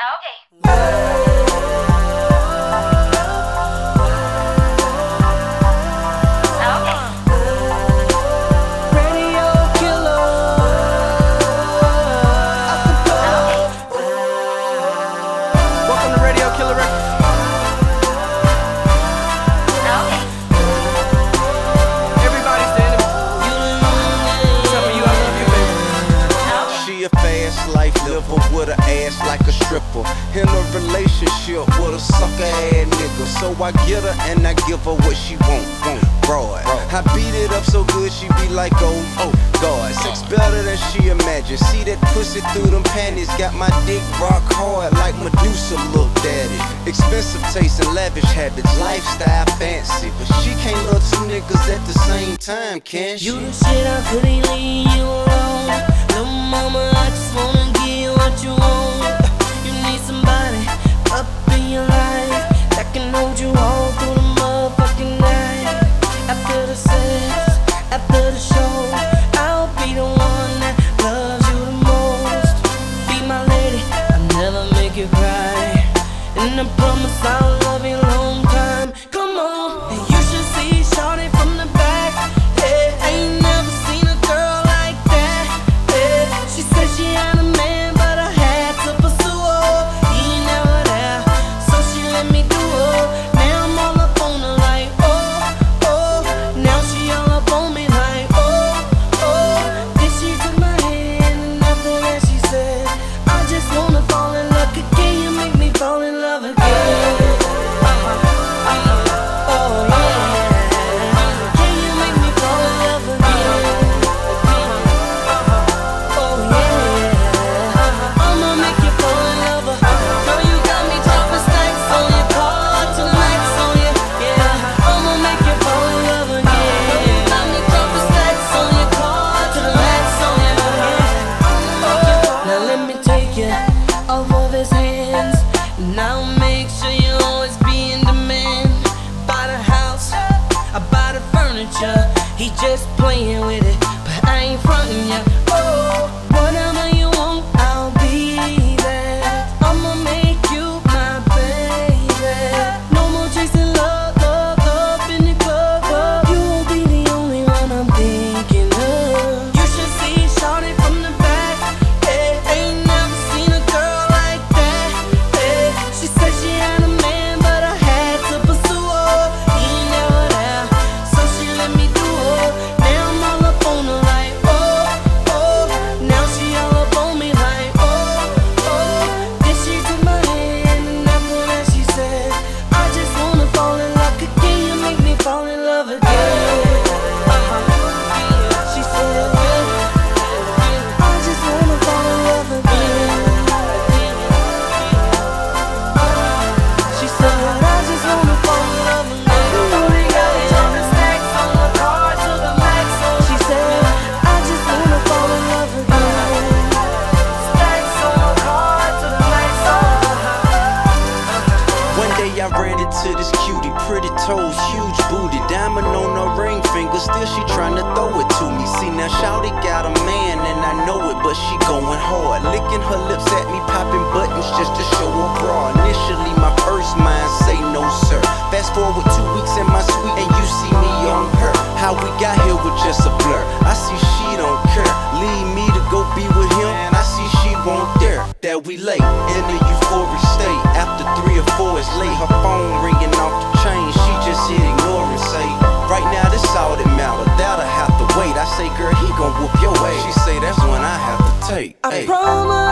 Okay. In a relationship with a sucker ass nigga. So I get her and I give her what she want. want broad. I beat it up so good she be like, oh, oh, God. Sex better than she imagined. See that pussy through them panties. Got my dick rock hard like Medusa looked at it. Expensive taste and lavish habits. Lifestyle fancy. But she can't love two niggas at the same time, can she? You the shit I couldn't leave from the sound playing with it, but I ain't frontin' ya. to this cutie, pretty toes, huge booty, diamond on her ring finger. Still she tryna throw it to me. See now, Shouty got a man and I know it, but she going hard, licking her lips at me, popping buttons just to show her bra. Initially, my first mind say no sir. Fast forward two weeks in my suite and you see me on her. How we got here was just a blur. I see she don't care. Leave me to go be with him. I see she won't dare that we late. I promise.